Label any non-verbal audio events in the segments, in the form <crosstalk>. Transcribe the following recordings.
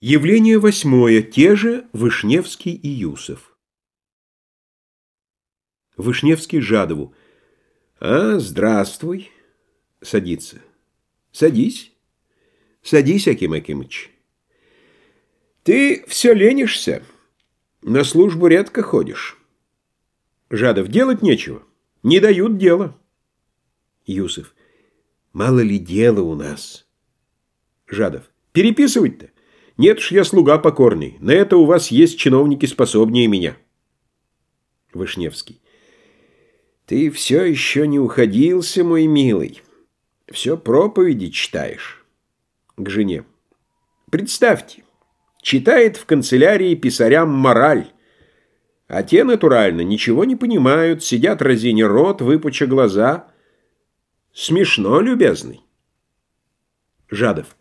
Явление восьмое. Те же Вышневский и Юсов. Вышневский Жадову. «А, здравствуй!» Садится. «Садись. Садись, Аким Акимыч. Ты все ленишься. На службу редко ходишь. Жадов. Делать нечего. Не дают дела. Юсов. Мало ли дела у нас. Жадов. Переписывать-то? Нет уж, я слуга покорный. На это у вас есть чиновники способнее меня. Вышневский. Ты все еще не уходился, мой милый. Все проповеди читаешь. К жене. Представьте, читает в канцелярии писарям мораль. А те, натурально, ничего не понимают, сидят разиня рот, выпуча глаза. Смешно, любезный. Жадов.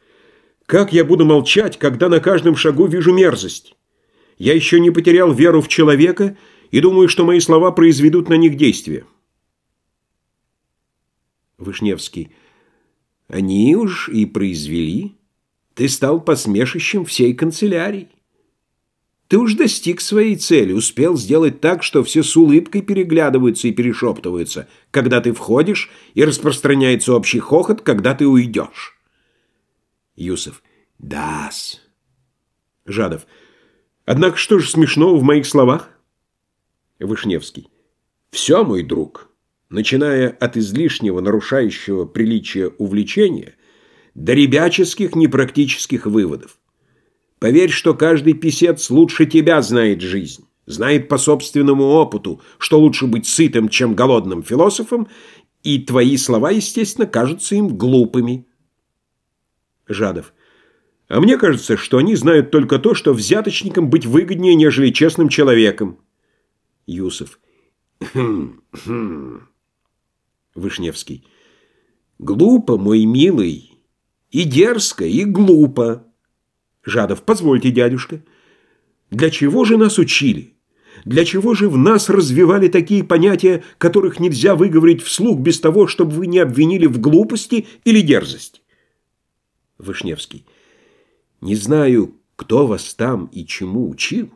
Как я буду молчать, когда на каждом шагу вижу мерзость? Я еще не потерял веру в человека и думаю, что мои слова произведут на них действие. Вышневский. Они уж и произвели. Ты стал посмешищем всей канцелярии. Ты уж достиг своей цели, успел сделать так, что все с улыбкой переглядываются и перешептываются, когда ты входишь, и распространяется общий хохот, когда ты уйдешь. Юсов. Дас. Жадов. Однако что же смешного в моих словах? Вышневский. Все, мой друг, начиная от излишнего нарушающего приличия увлечения до ребяческих непрактических выводов. Поверь, что каждый писец лучше тебя знает жизнь, знает по собственному опыту, что лучше быть сытым, чем голодным философом, и твои слова, естественно, кажутся им глупыми. Жадов. А мне кажется, что они знают только то, что взяточникам быть выгоднее, нежели честным человеком. Юсов. <clears throat> Вышневский. Глупо, мой милый. И дерзко, и глупо. Жадов. Позвольте, дядюшка. Для чего же нас учили? Для чего же в нас развивали такие понятия, которых нельзя выговорить вслух без того, чтобы вы не обвинили в глупости или дерзости? Вышневский. Не знаю, кто вас там и чему учил.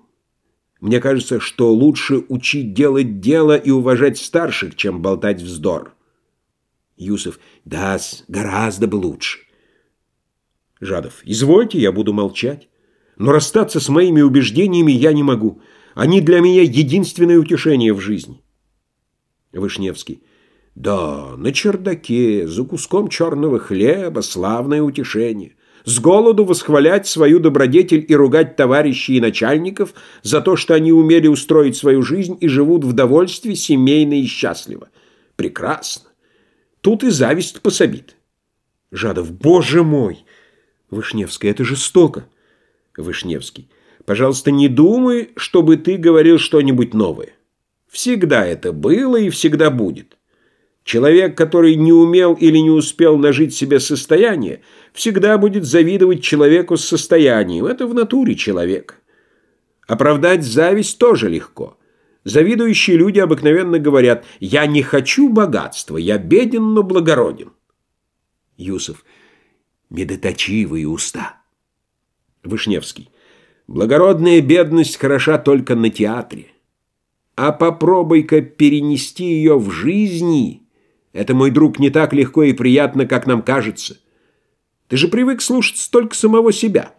Мне кажется, что лучше учить делать дело и уважать старших, чем болтать вздор. Юсов. Да, гораздо бы лучше. Жадов. Извольте, я буду молчать. Но расстаться с моими убеждениями я не могу. Они для меня единственное утешение в жизни. Вышневский. Да, на чердаке, за куском черного хлеба, славное утешение. С голоду восхвалять свою добродетель и ругать товарищей и начальников за то, что они умели устроить свою жизнь и живут в довольстве семейно и счастливо. Прекрасно. Тут и зависть пособит. Жадов, боже мой! Вышневский, это жестоко. Вышневский, пожалуйста, не думай, чтобы ты говорил что-нибудь новое. Всегда это было и всегда будет. Человек, который не умел или не успел нажить себе состояние, всегда будет завидовать человеку с состоянием. Это в натуре человека. Оправдать зависть тоже легко. Завидующие люди обыкновенно говорят «Я не хочу богатства, я беден, но благороден». Юсов. Медоточивые уста. Вышневский. Благородная бедность хороша только на театре. А попробуй-ка перенести ее в жизни – это, мой друг, не так легко и приятно, как нам кажется. Ты же привык слушать только самого себя.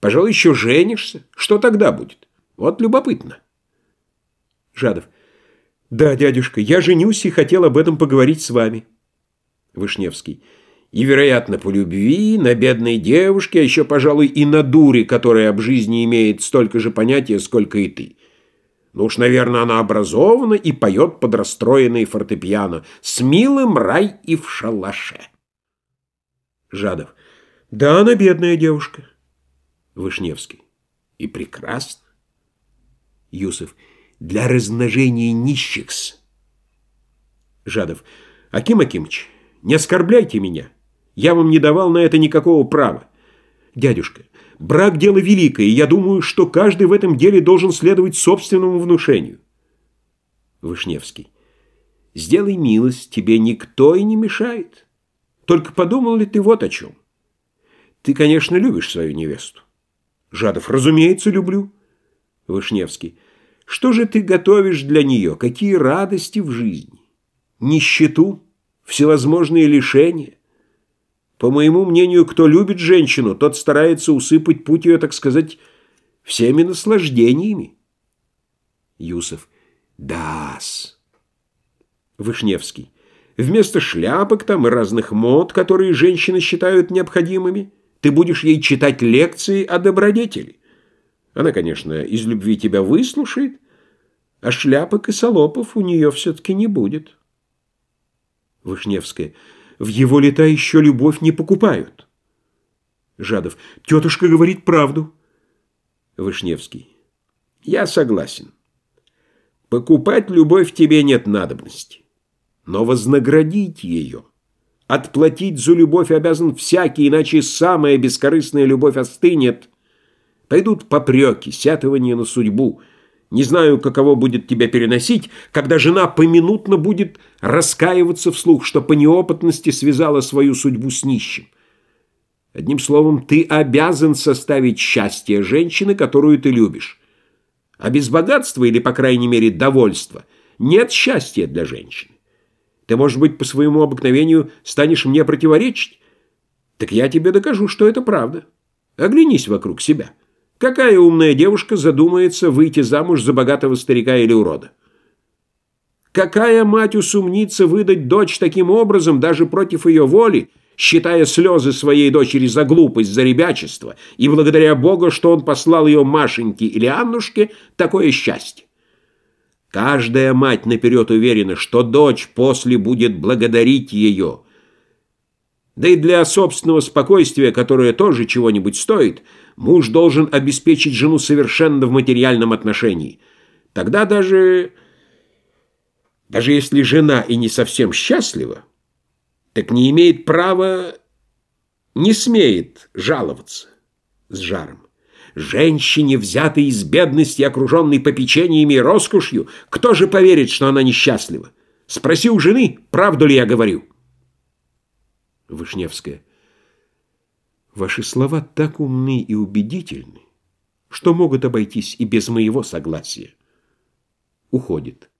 Пожалуй, еще женишься. Что тогда будет? Вот любопытно. Жадов. Да, дядюшка, я женюсь и хотел об этом поговорить с вами. Вышневский. И, вероятно, по любви, на бедной девушке, а еще, пожалуй, и на дуре, которая об жизни имеет столько же понятия, сколько и ты. Ну уж, наверное, она образована и поет под расстроенный фортепиано «С милым рай и в шалаше». Жадов. Да, она бедная девушка. Вышневский. И прекрасно. Юсов. Для размножения нищих-с. Жадов. Аким Акимыч, не оскорбляйте меня. Я вам не давал на это никакого права. Дядюшка, Брак – дело великое, и я думаю, что каждый в этом деле должен следовать собственному внушению. Вышневский. Сделай милость, тебе никто и не мешает. Только подумал ли ты вот о чем? Ты, конечно, любишь свою невесту. Жадов, разумеется, люблю. Вышневский, что же ты готовишь для нее? Какие радости в жизни? Нищету? Всевозможные лишения? По моему мнению, кто любит женщину, тот старается усыпать путь ее, так сказать, всеми наслаждениями. Юсов. Да-с. Вышневский. Вместо шляпок там и разных мод, которые женщины считают необходимыми, ты будешь ей читать лекции о добродетели. Она, конечно, из любви тебя выслушает, а шляпок и солопов у нее все-таки не будет. Вышневская. В его лета еще любовь не покупают. Жадов. Тетушка говорит правду. Вышневский. Я согласен. Покупать любовь тебе нет надобности. Но вознаградить ее, отплатить за любовь обязан всякий, иначе самая бескорыстная любовь остынет. Пойдут попреки, сятывание на судьбу. Не знаю, каково будет тебя переносить, когда жена поминутно будет раскаиваться вслух, что по неопытности связала свою судьбу с нищим. Одним словом, ты обязан составить счастье женщины, которую ты любишь. А без богатства или, по крайней мере, довольства нет счастья для женщины. Ты, может быть, по своему обыкновению станешь мне противоречить? Так я тебе докажу, что это правда. Оглянись вокруг себя. Какая умная девушка задумается выйти замуж за богатого старика или урода? Какая мать усумнится выдать дочь таким образом, даже против ее воли, считая слезы своей дочери за глупость, за ребячество, и благодаря Богу, что он послал ее Машеньке или Аннушке такое счастье? Каждая мать наперед уверена, что дочь после будет благодарить ее. Да и для собственного спокойствия, которое тоже чего-нибудь стоит, муж должен обеспечить жену совершенно в материальном отношении. Тогда даже... Даже если жена и не совсем счастлива, так не имеет права, не смеет жаловаться с жаром. Женщине, взятой из бедности, окруженной попечениями и роскошью, кто же поверит, что она несчастлива? Спроси у жены, правду ли я говорю. Вышневская. Ваши слова так умны и убедительны, что могут обойтись и без моего согласия. Уходит.